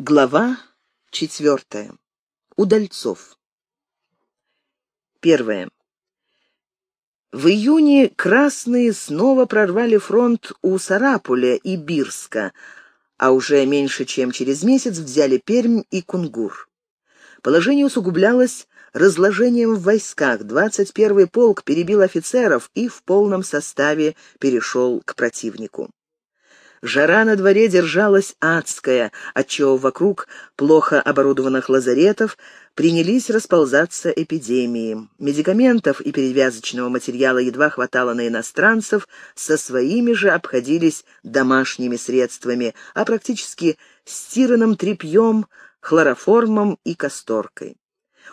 Глава четвертая. Удальцов. Первое. В июне красные снова прорвали фронт у Сарапуля и Бирска, а уже меньше чем через месяц взяли Пермь и Кунгур. Положение усугублялось разложением в войсках. 21-й полк перебил офицеров и в полном составе перешел к противнику. Жара на дворе держалась адская, отчего вокруг плохо оборудованных лазаретов принялись расползаться эпидемии. Медикаментов и перевязочного материала едва хватало на иностранцев, со своими же обходились домашними средствами, а практически стиранным тряпьем, хлороформом и касторкой.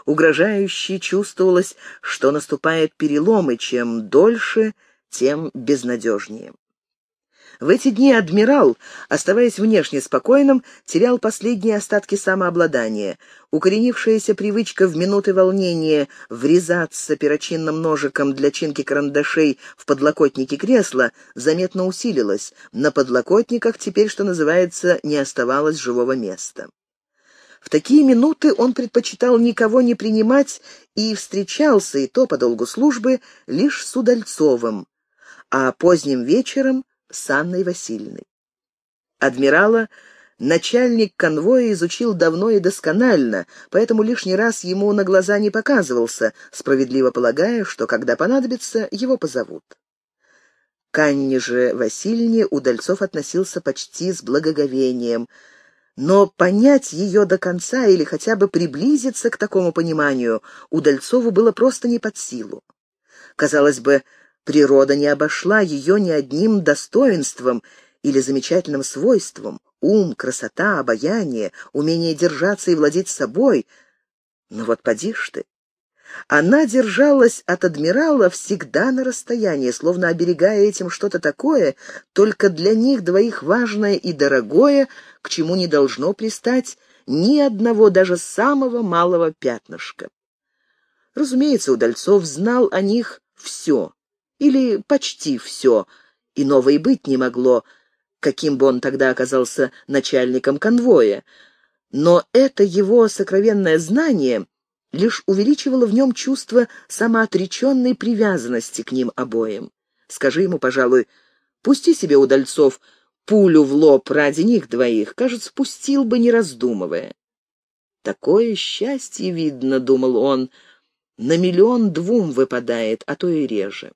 Угрожающе чувствовалось, что наступает перелом, и чем дольше, тем безнадежнее. В эти дни адмирал, оставаясь внешне спокойным, терял последние остатки самообладания. Укоренившаяся привычка в минуты волнения врезаться перочинным ножиком для чинки карандашей в подлокотники кресла заметно усилилась. На подлокотниках теперь, что называется, не оставалось живого места. В такие минуты он предпочитал никого не принимать и встречался, и то по долгу службы, лишь с Удальцовым, а поздним вечером с Анной Васильевной. Адмирала начальник конвоя изучил давно и досконально, поэтому лишний раз ему на глаза не показывался, справедливо полагая, что, когда понадобится, его позовут. К Анне же Васильевне Удальцов относился почти с благоговением, но понять ее до конца или хотя бы приблизиться к такому пониманию Удальцову было просто не под силу. Казалось бы, Природа не обошла ее ни одним достоинством или замечательным свойством. Ум, красота, обаяние, умение держаться и владеть собой. Но вот поди ж ты. Она держалась от адмирала всегда на расстоянии, словно оберегая этим что-то такое, только для них двоих важное и дорогое, к чему не должно пристать ни одного, даже самого малого пятнышка. Разумеется, Удальцов знал о них все, или почти все. Иного и быть не могло, каким бы он тогда оказался начальником конвоя. Но это его сокровенное знание лишь увеличивало в нем чувство самоотреченной привязанности к ним обоим. Скажи ему, пожалуй, пусти себе удальцов пулю в лоб ради них двоих, кажется, пустил бы, не раздумывая. Такое счастье, видно, думал он, на миллион двум выпадает, а то и реже.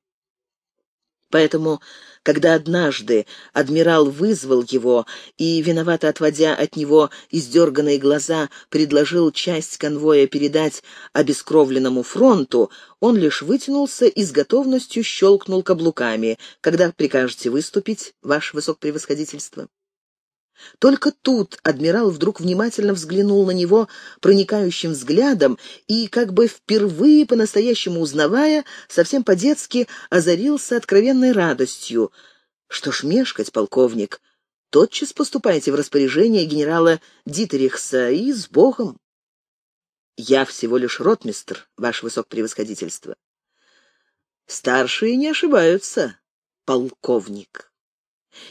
Поэтому, когда однажды адмирал вызвал его и, виновато отводя от него издерганные глаза, предложил часть конвоя передать обескровленному фронту, он лишь вытянулся и с готовностью щелкнул каблуками. «Когда прикажете выступить, ваше высокопревосходительство?» Только тут адмирал вдруг внимательно взглянул на него проникающим взглядом и, как бы впервые по-настоящему узнавая, совсем по-детски озарился откровенной радостью. «Что ж мешкать, полковник? Тотчас поступайте в распоряжение генерала Дитерихса и с Богом». «Я всего лишь ротмистр, ваше высокопревосходительство». «Старшие не ошибаются, полковник»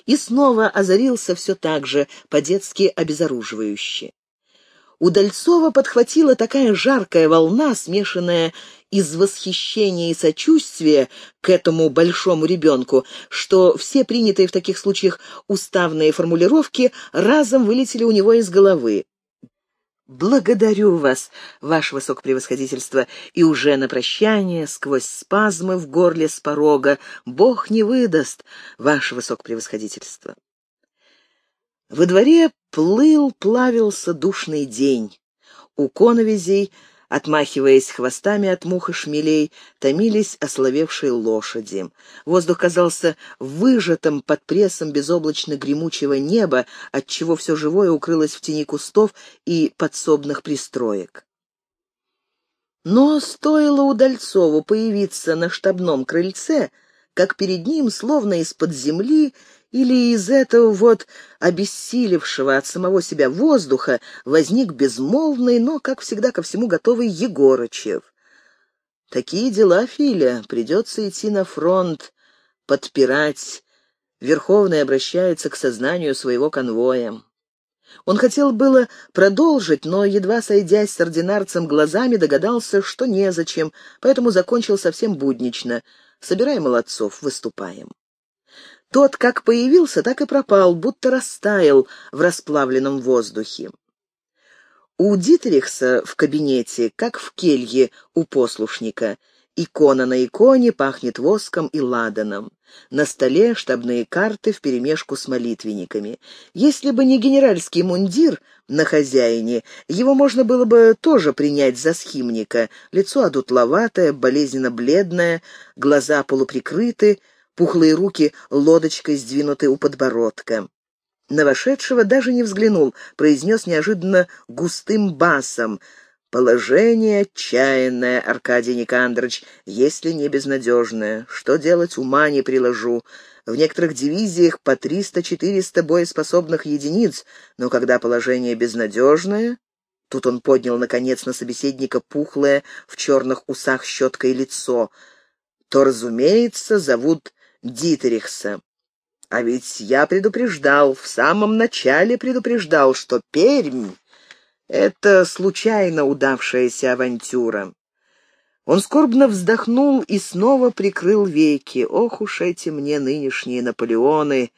и снова озарился все так же, по-детски обезоруживающе. Удальцова подхватила такая жаркая волна, смешанная из восхищения и сочувствия к этому большому ребенку, что все принятые в таких случаях уставные формулировки разом вылетели у него из головы. «Благодарю вас, ваше высокопревосходительство!» И уже на прощание, сквозь спазмы в горле с порога, «Бог не выдаст, ваше высокопревосходительство!» Во дворе плыл, плавился душный день. У коновизей Отмахиваясь хвостами от мух и шмелей, томились ословевшие лошади. Воздух казался выжатым под прессом безоблачно-гремучего неба, отчего все живое укрылось в тени кустов и подсобных пристроек. Но стоило Удальцову появиться на штабном крыльце, как перед ним, словно из-под земли, или из этого вот обессилевшего от самого себя воздуха возник безмолвный, но, как всегда, ко всему готовый Егорычев. Такие дела, Филя, придется идти на фронт, подпирать. Верховный обращается к сознанию своего конвоя. Он хотел было продолжить, но, едва сойдясь с ординарцем глазами, догадался, что незачем, поэтому закончил совсем буднично. «Собирай молодцов, выступаем». Тот, как появился, так и пропал, будто растаял в расплавленном воздухе. У Дитрихса в кабинете, как в келье у послушника, икона на иконе пахнет воском и ладаном. На столе штабные карты вперемешку с молитвенниками. Если бы не генеральский мундир на хозяине, его можно было бы тоже принять за схимника. Лицо одутловатое, болезненно бледное, глаза полуприкрыты, пухлые руки лодочкой сдвинуты у подбородка. На вошедшего даже не взглянул, произнес неожиданно густым басом. «Положение отчаянное, Аркадий Никандрович, если не безнадежное. Что делать, ума не приложу. В некоторых дивизиях по 300-400 боеспособных единиц, но когда положение безнадежное...» Тут он поднял, наконец, на собеседника пухлое в черных усах щеткой лицо. «То, разумеется, зовут Дитерихса. А ведь я предупреждал, в самом начале предупреждал, что Пермь — это случайно удавшаяся авантюра. Он скорбно вздохнул и снова прикрыл веки. Ох уж эти мне нынешние Наполеоны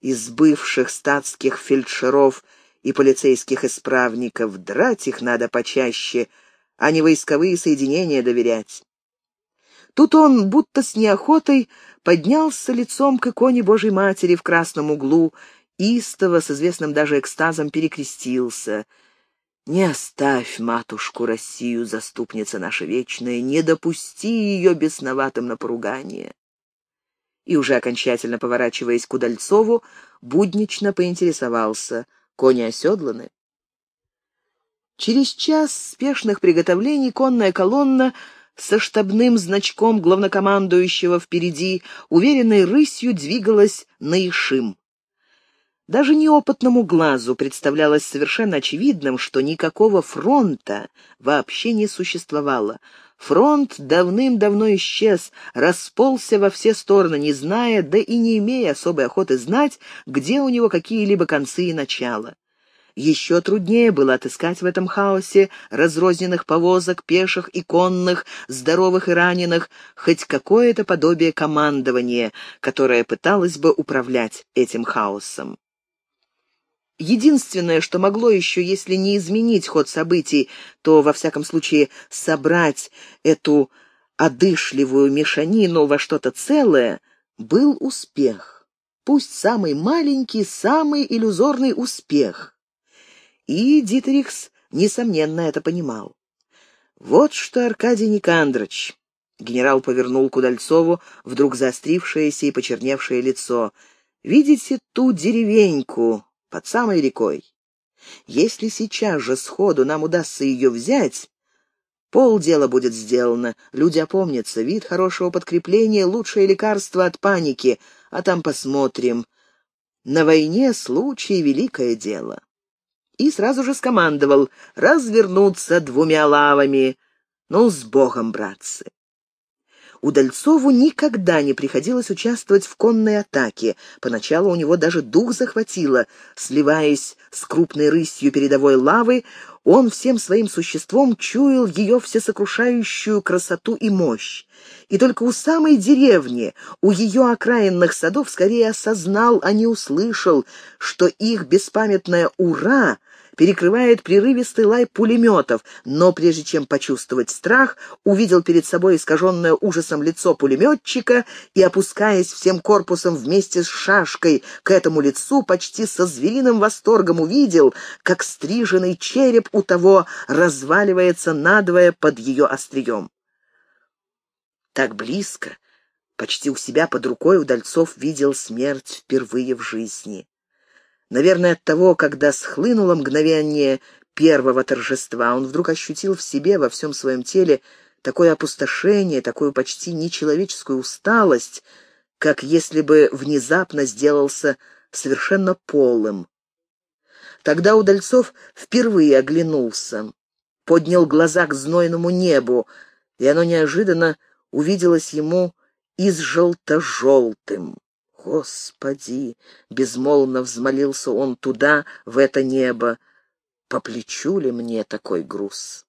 из бывших статских фельдшеров и полицейских исправников. Драть их надо почаще, а не войсковые соединения доверять. Тут он, будто с неохотой, поднялся лицом к иконе Божьей Матери в красном углу, истово, с известным даже экстазом, перекрестился. «Не оставь матушку Россию, заступница наша вечная, не допусти ее бесноватым на поругание». И уже окончательно поворачиваясь к Удальцову, буднично поинтересовался, кони оседланы. Через час спешных приготовлений конная колонна со штабным значком главнокомандующего впереди, уверенной рысью двигалась на Ишим. Даже неопытному глазу представлялось совершенно очевидным, что никакого фронта вообще не существовало. Фронт давным-давно исчез, расползся во все стороны, не зная, да и не имея особой охоты знать, где у него какие-либо концы и начала. Еще труднее было отыскать в этом хаосе разрозненных повозок, пеших и конных, здоровых и раненых, хоть какое-то подобие командования, которое пыталось бы управлять этим хаосом. Единственное, что могло еще, если не изменить ход событий, то, во всяком случае, собрать эту одышливую мешанину во что-то целое, был успех. Пусть самый маленький, самый иллюзорный успех. И Дитрихс, несомненно, это понимал. «Вот что, Аркадий Никандрович!» Генерал повернул к вдруг заострившееся и почерневшее лицо. «Видите ту деревеньку под самой рекой? Если сейчас же сходу нам удастся ее взять, полдела будет сделано. Люди опомнятся. Вид хорошего подкрепления — лучшее лекарство от паники. А там посмотрим. На войне случай — великое дело» и сразу же скомандовал развернуться двумя лавами. Ну, с Богом, братцы! Удальцову никогда не приходилось участвовать в конной атаке. Поначалу у него даже дух захватило. Сливаясь с крупной рысью передовой лавы, он всем своим существом чуял ее всесокрушающую красоту и мощь. И только у самой деревни, у ее окраинных садов скорее осознал, а не услышал, что их беспамятное «Ура!» Перекрывает прерывистый лай пулеметов, но прежде чем почувствовать страх, увидел перед собой искаженное ужасом лицо пулеметчика и, опускаясь всем корпусом вместе с шашкой к этому лицу, почти со звериным восторгом увидел, как стриженный череп у того разваливается надвое под ее острием. Так близко, почти у себя под рукой Удальцов видел смерть впервые в жизни. Наверное, от того, когда схлынуло мгновение первого торжества, он вдруг ощутил в себе, во всем своем теле, такое опустошение, такую почти нечеловеческую усталость, как если бы внезапно сделался совершенно полым. Тогда Удальцов впервые оглянулся, поднял глаза к знойному небу, и оно неожиданно увиделось ему из желто-желтым. Господи!» — безмолвно взмолился он туда, в это небо. «По плечу ли мне такой груз?»